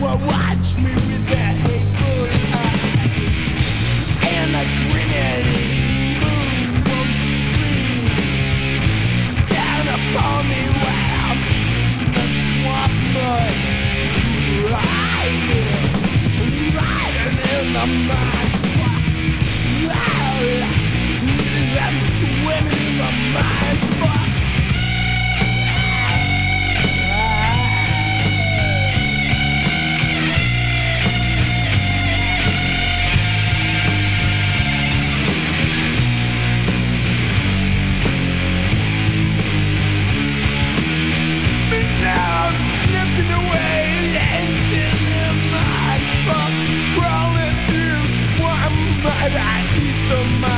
will watch me with their hateful eyes and the grinning moon won't down upon me while I'm in the swamp mud, riding, riding in the mud. the mind.